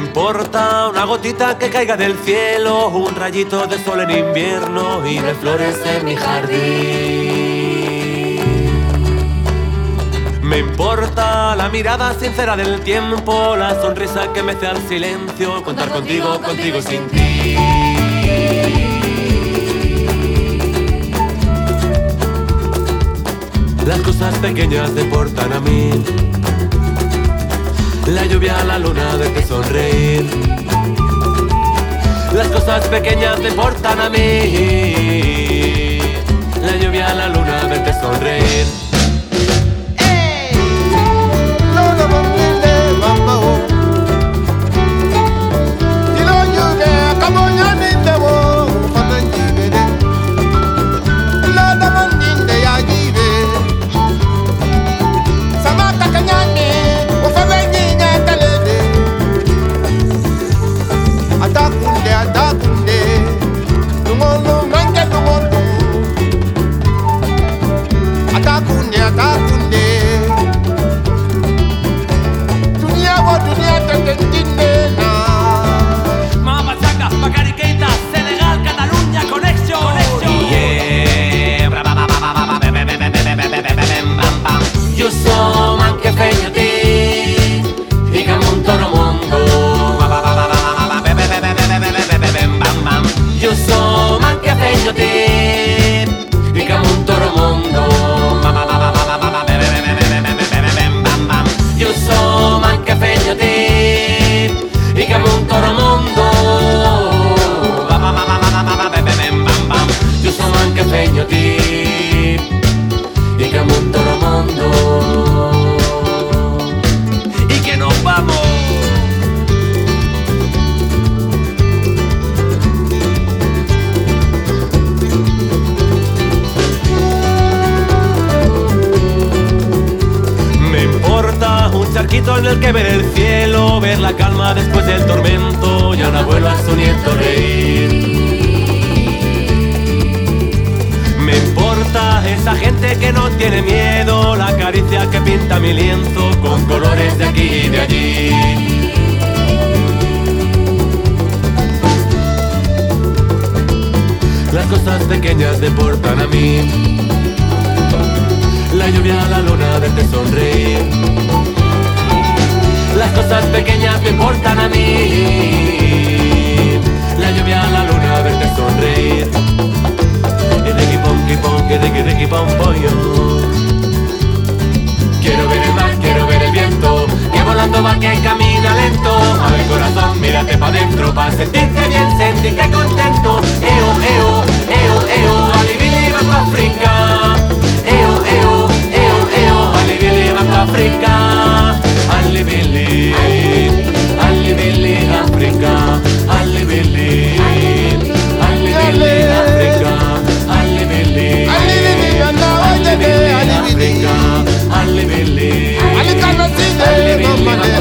importa una gotita que caiga del cielo, un rayito de sol en invierno y de flores en mi jardín. Me importa la mirada sincera del tiempo, la sonrisa que mece al silencio, contar contigo, contigo sin ti. Las cosas pequeñas te importan a mí. La lluvia, la luna, verte sonreír. Las cosas pequeñas te importan a mí. La lluvia, la luna, verte sonreír. Ver la calma después del tormento y ahora vuelvo a su nieto reír. Me importa esa gente que no tiene miedo, la caricia que pinta mi lienzo con colores de aquí y de allí. Las cosas pequeñas te importan a mí. La lluvia, la luna, verte sonreír. Va que camina lento. A ver corazón, mírate pa' dentro, pa' sentirte bien, sentirte contento. Eo, eo, eo, eo, manera,